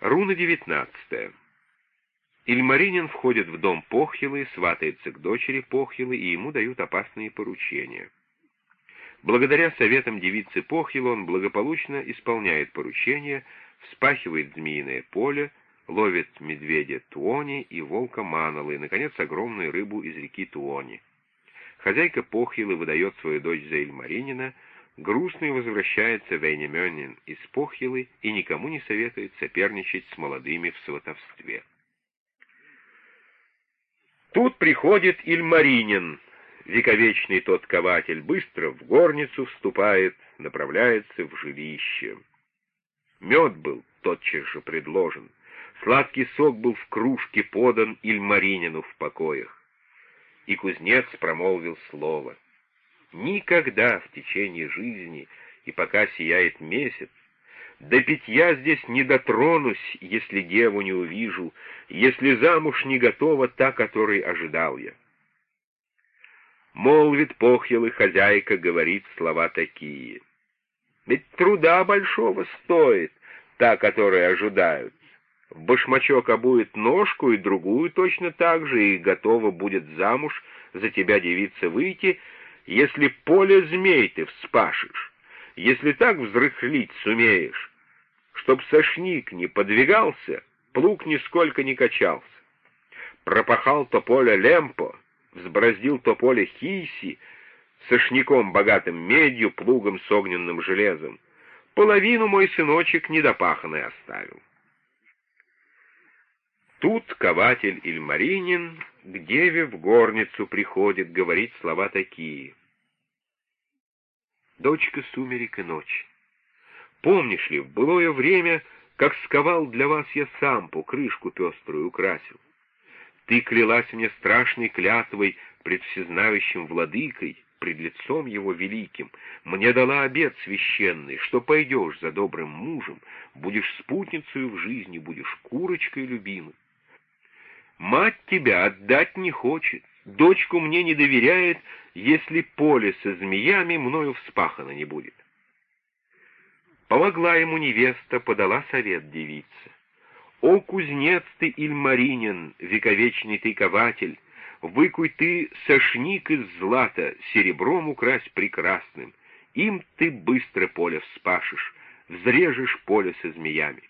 Руна девятнадцатая. Ильмаринин входит в дом Похилы, сватается к дочери Похилы, и ему дают опасные поручения. Благодаря советам девицы Похилы он благополучно исполняет поручения, вспахивает змеиное поле, ловит медведя Туони и волка Манала, и, наконец, огромную рыбу из реки Туони. Хозяйка Похилы выдает свою дочь за Ильмаринина, грустный возвращается Вейнемёнин из Похилы и никому не советует соперничать с молодыми в сватовстве. Тут приходит Ильмаринин, вековечный тот кователь, быстро в горницу вступает, направляется в жилище. Мед был тотчас же предложен, сладкий сок был в кружке подан Ильмаринину в покоях. И кузнец промолвил слово — Никогда в течение жизни, и пока сияет месяц, до питья здесь не дотронусь, если деву не увижу, если замуж не готова та, которой ожидал я. Молвит похьелы хозяйка, говорит слова такие. Ведь труда большого стоит та, которая ожидают. В башмачок обует ножку и другую точно так же, и готова будет замуж за тебя девица выйти, если поле змей ты вспашешь, если так взрыхлить сумеешь, чтоб сошник не подвигался, плуг нисколько не качался. Пропахал то поле лемпо, взбраздил то поле хиси, сошником богатым медью, плугом с огненным железом. Половину мой сыночек недопаханный оставил. Тут кователь Ильмаринин к деве в горницу приходит, говорит слова такие. Дочка сумерек и ночь, помнишь ли, в былое время, как сковал для вас я сампу, крышку пеструю украсил? Ты клялась мне страшной клятвой пред всезнающим владыкой, пред лицом его великим, мне дала обет священный, что пойдешь за добрым мужем, будешь спутницей в жизни, будешь курочкой любимой. Мать тебя отдать не хочет, дочку мне не доверяет, если поле со змеями мною вспахано не будет. Помогла ему невеста, подала совет девице. «О, кузнец ты, Ильмаринин, вековечный ты кователь, выкуй ты сошник из злата, серебром укрась прекрасным, им ты быстро поле вспашешь, взрежешь поле со змеями».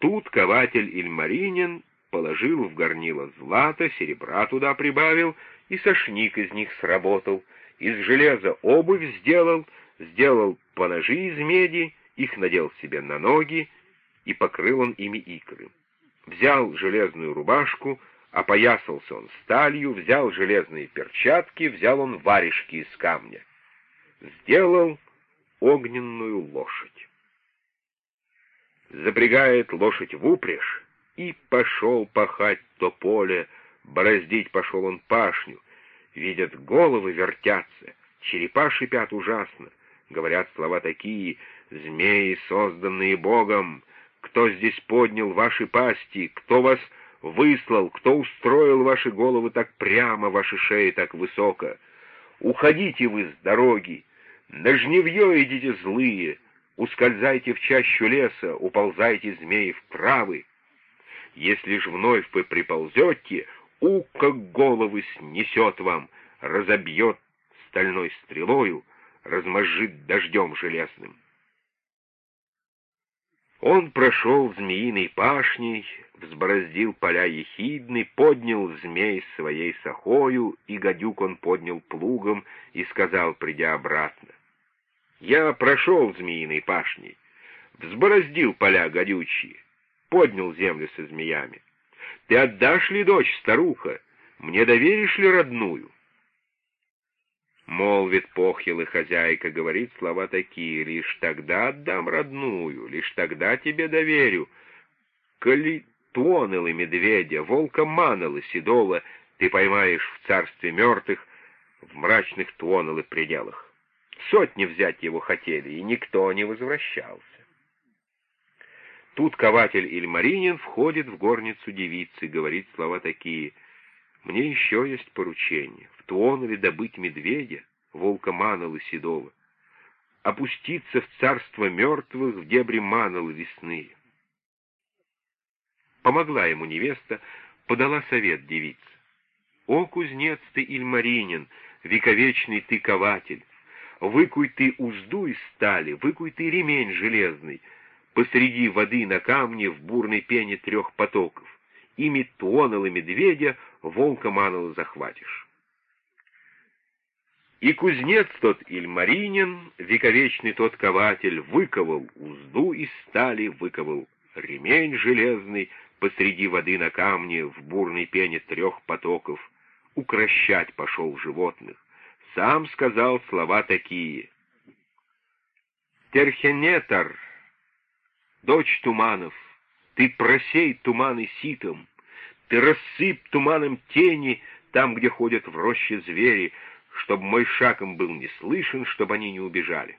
Тут кователь Ильмаринин положил в горнило злато, серебра туда прибавил, и сошник из них сработал, из железа обувь сделал, сделал поножи из меди, их надел себе на ноги, и покрыл он ими икры. Взял железную рубашку, опоясался он сталью, взял железные перчатки, взял он варежки из камня. Сделал огненную лошадь. Запрягает лошадь в упряжь, и пошел пахать то поле, бороздить пошел он пашню. Видят, головы вертятся, черепа шипят ужасно. Говорят слова такие, змеи, созданные Богом, кто здесь поднял ваши пасти, кто вас выслал, кто устроил ваши головы так прямо, ваши шеи так высоко. Уходите вы с дороги, на жневье идите злые, ускользайте в чащу леса, уползайте змеи в травы. Если ж вновь вы приползете, у как головы снесет вам, разобьет стальной стрелою, размозжит дождем железным. Он прошел змеиной пашней, взбороздил поля ехидны, поднял змей своей сахою, и гадюк он поднял плугом и сказал, придя обратно, «Я прошел змеиной пашней, взбороздил поля гадючие, поднял землю со змеями. Ты отдашь ли дочь, старуха? Мне доверишь ли родную? Молвит похилый хозяйка, говорит слова такие, лишь тогда отдам родную, лишь тогда тебе доверю. Коли тонелы медведя, волка манала седола, ты поймаешь в царстве мертвых, в мрачных тонелы пределах. Сотни взять его хотели, и никто не возвращался. Тут кователь Ильмаринин входит в горницу девицы, говорит слова такие. «Мне еще есть поручение. В Туонове добыть медведя, волка Манолы Седова, опуститься в царство мертвых в дебри Манолы лесные. Помогла ему невеста, подала совет девице. «О, кузнец ты, Ильмаринин, вековечный ты кователь! Выкуй ты узду из стали, выкуй ты ремень железный, посреди воды на камне в бурной пене трех потоков. Ими тонал и медведя, волка манала захватишь. И кузнец тот Ильмаринин, вековечный тот кователь, выковал узду из стали, выковал ремень железный посреди воды на камне в бурной пене трех потоков, укращать пошел животных. Сам сказал слова такие. Терхенетар, дочь туманов, ты просей туманы ситом, ты рассыпь туманом тени там, где ходят в роще звери, чтобы мой шаг им был не слышен, чтобы они не убежали.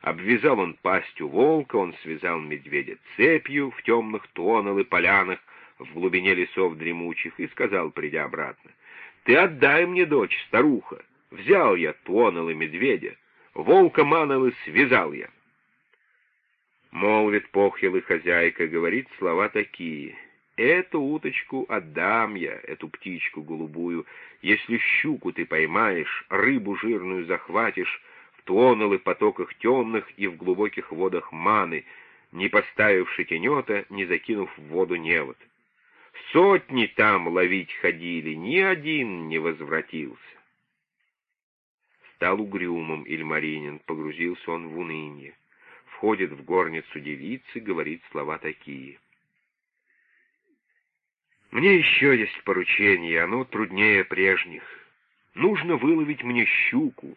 Обвязал он пастью волка, он связал медведя цепью в темных тоннел и полянах в глубине лесов дремучих и сказал, придя обратно, «Ты отдай мне, дочь, старуха! Взял я тоннел и медведя, волка манал и связал я». Молвит похилый хозяйка, говорит слова такие — Эту уточку отдам я, эту птичку голубую, если щуку ты поймаешь, рыбу жирную захватишь, в тоннелы потоках темных и в глубоких водах маны, не поставивши тенета, не закинув в воду невод. Сотни там ловить ходили, ни один не возвратился. Стал угрюмым Ильмаринин, погрузился он в уныние. Входит в горницу девицы, говорит слова такие — мне еще есть поручение, оно труднее прежних. Нужно выловить мне щуку,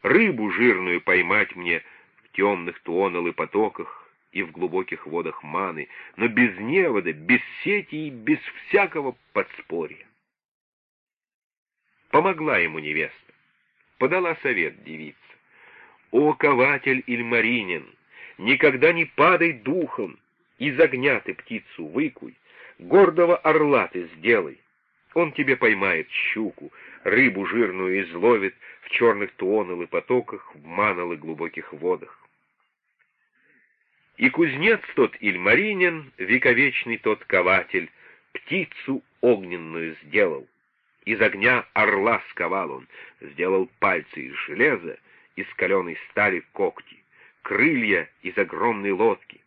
рыбу жирную поймать мне в темных туонал и потоках и в глубоких водах маны, но без невода, без сети и без всякого подспорья. Помогла ему невеста, подала совет девица. «О, кователь Ильмаринин, никогда не падай духом, из огня ты птицу выкуй, гордого орла ты сделай. Он тебе поймает щуку, рыбу жирную изловит в черных туонал и потоках, в манал и глубоких водах. И кузнец тот Ильмаринин, вековечный тот кователь, птицу огненную сделал. Из огня орла сковал он, сделал пальцы из железа, из каленой стали когти, крылья из огромной лодки.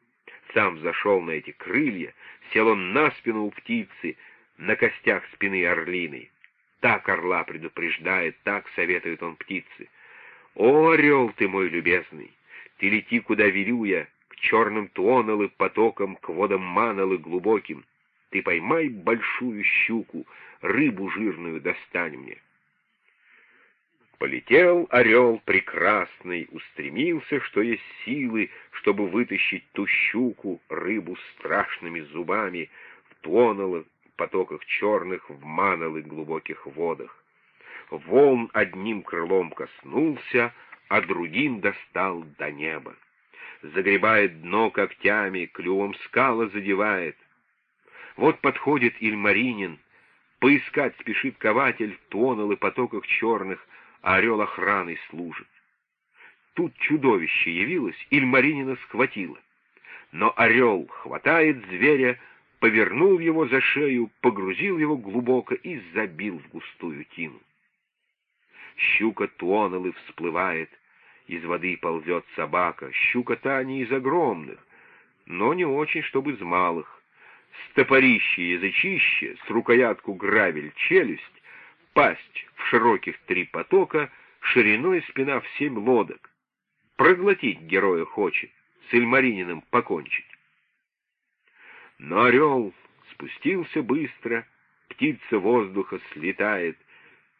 Сам зашел на эти крылья, Сел он на спину у птицы, на костях спины орлиной. Так орла предупреждает, так советует он птице. «О, орел ты мой любезный! Ты лети, куда велю я, к черным туоналы потокам, к водам маналы глубоким. Ты поймай большую щуку, рыбу жирную достань мне». Полетел орел прекрасный, устремился, что есть силы, чтобы вытащить ту щуку, рыбу страшными зубами, в тоннелах, потоках черных, в маналы глубоких водах. Волн одним крылом коснулся, а другим достал до неба. Загребает дно когтями, клювом скала задевает. Вот подходит Ильмаринин, поискать спешит кователь в тоннелы потоках черных, а орел охраной служит. Тут чудовище явилось, Ильмаринина схватило. Но орел хватает зверя, повернул его за шею, погрузил его глубоко и забил в густую тину. Щука тонул и всплывает, из воды ползет собака, щука та не из огромных, но не очень, чтобы из малых. Стопорище язычище, с рукоятку грабель челюсть, пасть в широких три потока, шириной спина в семь лодок. Проглотить героя хочет, с Ильмарининым покончить. Но орел спустился быстро, птица воздуха слетает.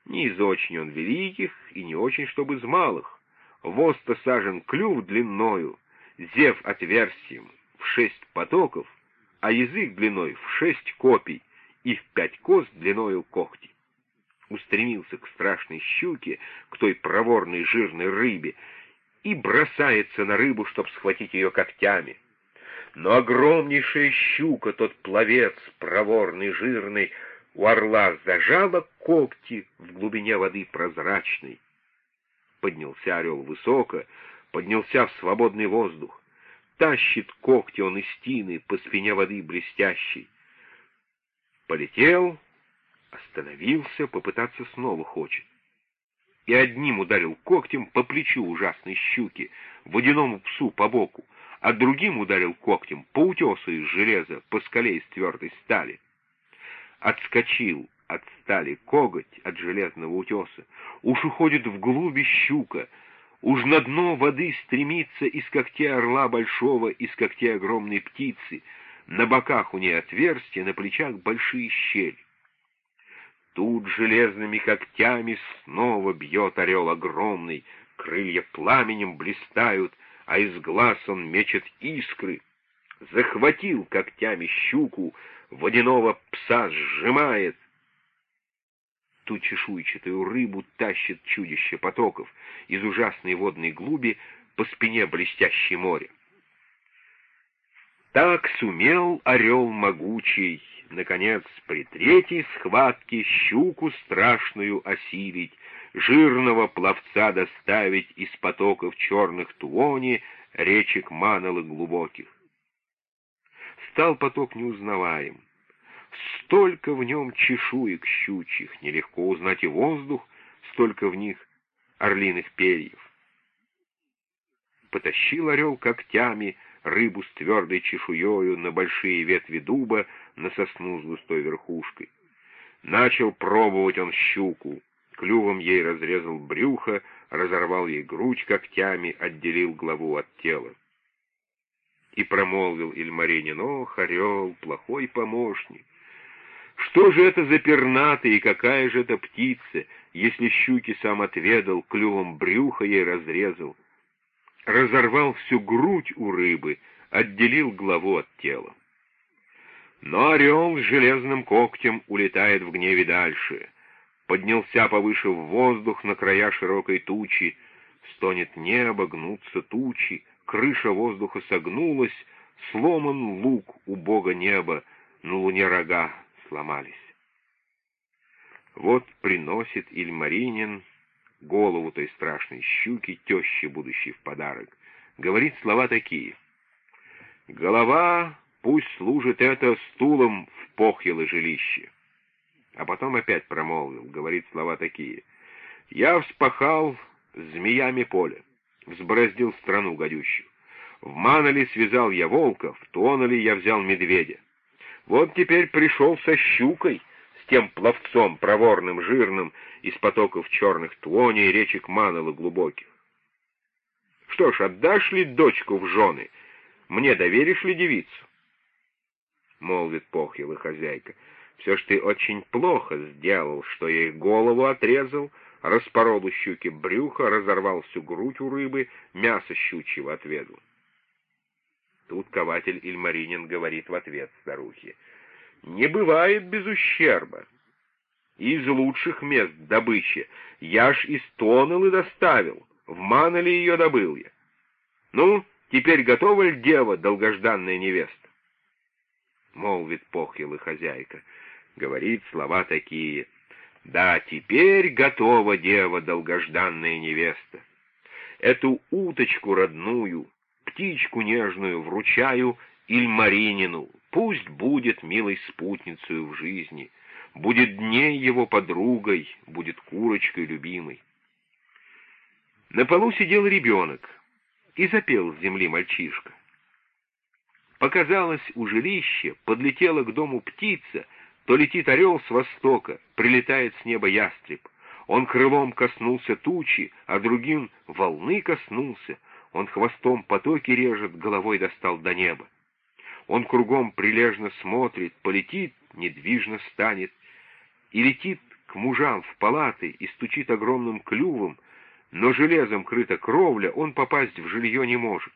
Не из очень он великих и не очень, чтобы из малых. Воста сажен клюв длинною, зев отверстием в шесть потоков, а язык длиной в шесть копий и в пять кост длиною когти устремился к страшной щуке, к той проворной жирной рыбе, и бросается на рыбу, чтобы схватить ее когтями. Но огромнейшая щука, тот пловец, проворный, жирный, у орла зажала когти в глубине воды прозрачной. Поднялся орел высоко, поднялся в свободный воздух. тащит когти он из стены по спине воды блестящей. Полетел, остановился, попытаться снова хочет. И одним ударил когтем по плечу ужасной щуки, водяному псу по боку, а другим ударил когтем по утесу из железа, по скале из твердой стали. Отскочил от стали коготь от железного утеса, уж уходит вглубь щука, уж на дно воды стремится из когтей орла большого, из когтей огромной птицы, на боках у ней отверстия, на плечах большие щели. Тут железными когтями снова бьет орел огромный, крылья пламенем блистают, а из глаз он мечет искры. Захватил когтями щуку, водяного пса сжимает. Ту чешуйчатую рыбу тащит чудище потоков из ужасной водной глуби по спине блестящей море. Так сумел орел могучий, наконец, при третьей схватке щуку страшную осилить, жирного пловца доставить из потоков черных Туони, речек Манолы глубоких. Стал поток неузнаваем. Столько в нем чешуек щучьих, нелегко узнать и воздух, столько в них орлиных перьев. Потащил орел когтями рыбу с твердой чешуею на большие ветви дуба, на сосну с густой верхушкой. Начал пробовать он щуку, клювом ей разрезал брюхо, разорвал ей грудь когтями, отделил главу от тела. И промолвил Ильмаринин, ох, орел, плохой помощник. Что же это за пернатый и какая же это птица, если щуки сам отведал, клювом брюхо ей разрезал, разорвал всю грудь у рыбы, отделил главу от тела. Но орел с железным когтем улетает в гневе дальше. Поднялся повыше в воздух на края широкой тучи. Стонет небо, гнутся тучи, крыша воздуха согнулась, сломан лук у бога неба, на луне рога сломались. Вот приносит Ильмаринин голову той страшной щуки, тещи будущей в подарок. Говорит слова такие. «Голова Пусть служит это стулом в похьело жилище. А потом опять промолвил, говорит слова такие. Я вспахал змеями поле, взбороздил страну гадющую. В Манале связал я волка, в Тонале я взял медведя. Вот теперь пришел со щукой, с тем пловцом проворным, жирным, из потоков черных Туони речек Манала глубоких. Что ж, отдашь ли дочку в жены? Мне доверишь ли девицу? — молвит похьела хозяйка. «Все ж ты очень плохо сделал, что их голову отрезал, распорол у щуки брюхо, разорвал всю грудь у рыбы, мясо щучьего отведал». Тут кователь Ильмаринин говорит в ответ старухе. «Не бывает без ущерба. Из лучших мест добычи я ж из Тоннелы доставил, в Маноле ее добыл я. Ну, теперь готова ли дева, долгожданная невеста? — молвит похьела хозяйка. Говорит слова такие. «Да, теперь готова дева, долгожданная невеста. Эту уточку родную, птичку нежную вручаю Ильмаринину. Пусть будет милой спутницей в жизни, будет дней его подругой, будет курочкой любимой». На полу сидел ребенок и запел с земли мальчишка. Показалось у жилища, подлетела к дому птица, то летит орел с востока, прилетает с неба ястреб. Он крылом коснулся тучи, а другим волны коснулся. Он хвостом потоки режет, головой достал до неба. Он кругом прилежно смотрит, полетит, недвижно станет. И летит к мужам в палаты и стучит огромным клювом, но железом крыта кровля, он попасть в жилье не может.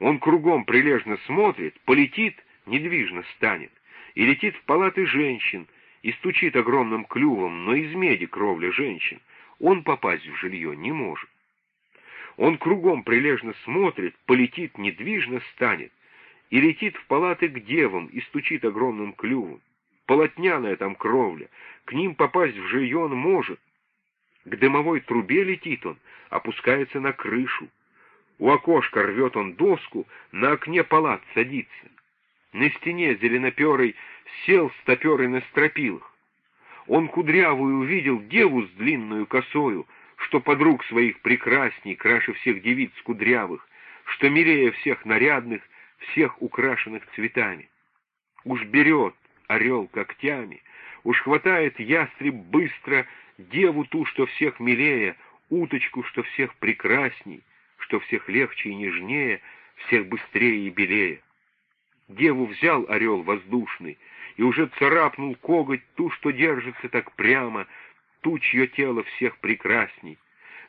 Он кругом прилежно смотрит, полетит, недвижно станет, и летит в палаты женщин, и стучит огромным клювом, но из меди кровля женщин. Он попасть в жилье не может. Он кругом прилежно смотрит, полетит, недвижно станет, и летит в палаты к девам, и стучит огромным клювом. Полотняная там кровля, к ним попасть в жилье он может. К дымовой трубе летит он, опускается на крышу, У окошка рвет он доску, на окне палат садится. На стене зеленоперый сел стоперый на стропилах. Он кудрявую увидел деву с длинную косою, что подруг своих прекрасней, краше всех девиц кудрявых, что милее всех нарядных, всех украшенных цветами. Уж берет орел когтями, уж хватает ястреб быстро деву ту, что всех милее, уточку, что всех прекрасней, что всех легче и нежнее, всех быстрее и белее. Деву взял орел воздушный и уже царапнул коготь ту, что держится так прямо, ту, чье тело всех прекрасней.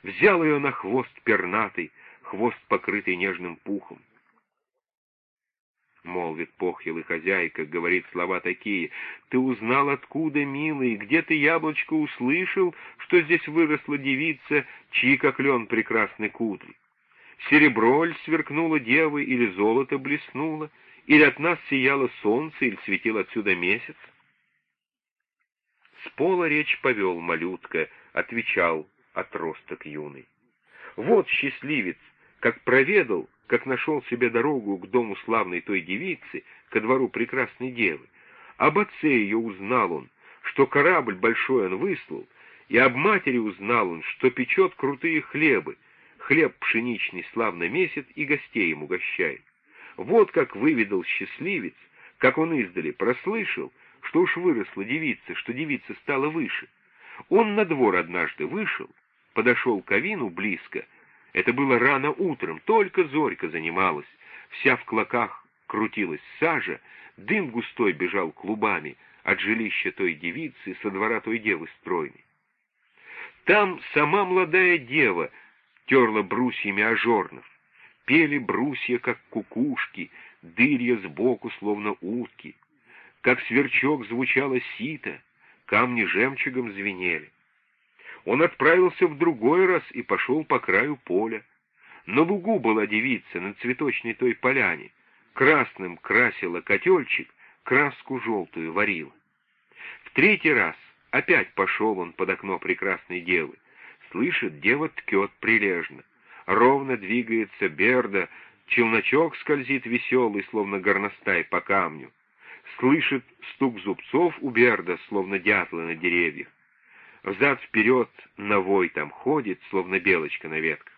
Взял ее на хвост пернатый, хвост покрытый нежным пухом. Молвит похилый хозяйка, говорит слова такие. «Ты узнал, откуда, милый, где ты яблочко услышал, что здесь выросла девица, чьи как лен прекрасный кудри? Серебро ль сверкнуло девы, или золото блеснуло, или от нас сияло солнце, или светил отсюда месяц?» С пола речь повел малютка, отвечал отросток юный. «Вот счастливец, как проведал, как нашел себе дорогу к дому славной той девицы, ко двору прекрасной девы. Об отце ее узнал он, что корабль большой он выслал, и об матери узнал он, что печет крутые хлебы, хлеб пшеничный славно месяц и гостей им угощает. Вот как выведал счастливец, как он издали прослышал, что уж выросла девица, что девица стала выше. Он на двор однажды вышел, подошел к Авину близко, это было рано утром, только зорька занималась, вся в клоках крутилась сажа, дым густой бежал клубами от жилища той девицы со двора той девы стройной. Там сама молодая дева терла брусьями ожорнов, пели брусья, как кукушки, дырья сбоку, словно утки, как сверчок звучало сито, камни жемчугом звенели. Он отправился в другой раз и пошел по краю поля. На лугу была девица на цветочной той поляне. Красным красила котельчик, краску желтую варила. В третий раз опять пошел он под окно прекрасной девы. Слышит, дева ткет прилежно. Ровно двигается берда, челночок скользит веселый, словно горностай по камню. Слышит стук зубцов у берда, словно дятлы на деревьях взад-вперед навой там ходит, словно белочка на ветках.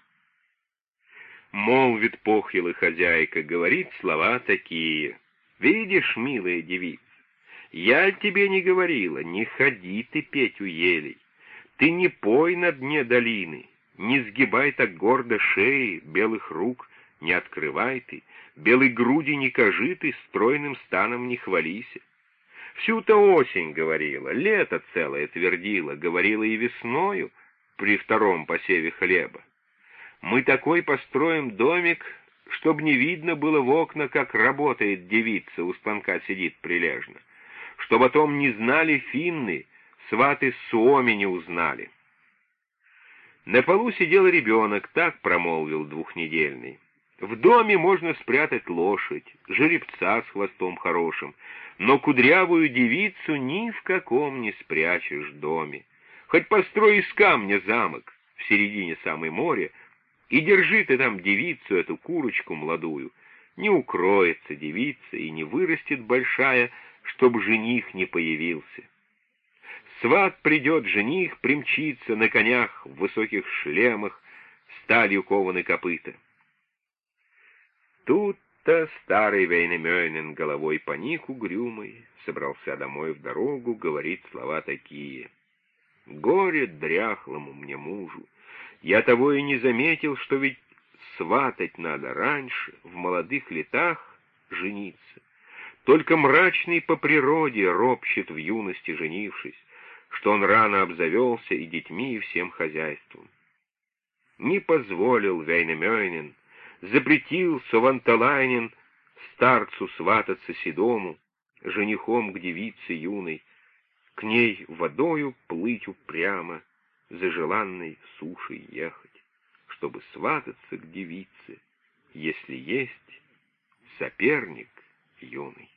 Молвит похилый хозяйка, говорит слова такие. «Видишь, милая девица, я тебе не говорила, не ходи ты петь у елей, ты не пой на дне долины, не сгибай так гордо шеи, белых рук не открывай ты, белой груди не кажи ты, стройным станом не хвалися. Всю-то осень говорила, лето целое твердила, говорила и весною при втором посеве хлеба. Мы такой построим домик, чтоб не видно было в окна, как работает девица, у станка сидит прилежно. Чтоб о том не знали финны, сваты Суоми не узнали. На полу сидел ребенок, так промолвил двухнедельный. В доме можно спрятать лошадь, жеребца с хвостом хорошим, но кудрявую девицу ни в каком не спрячешь доме. Хоть построй из камня замок в середине самой моря, и держи ты там девицу, эту курочку молодую. Не укроется девица и не вырастет большая, чтоб жених не появился. Сват придет, жених примчится на конях в высоких шлемах, сталью кованы копыта. Тут-то старый Вейнемёйнен головой поник угрюмый, собрался домой в дорогу, говорит слова такие. «Горе дряхлому мне мужу! Я того и не заметил, что ведь сватать надо раньше, в молодых летах жениться. Только мрачный по природе ропщет в юности женившись, что он рано обзавелся и детьми, и всем хозяйством. Не позволил Вейнемёйнен запретил Саванталайнин старцу свататься седому, женихом к девице юной, к ней водою плыть упрямо, за желанной сушей ехать, чтобы свататься к девице, если есть соперник юный.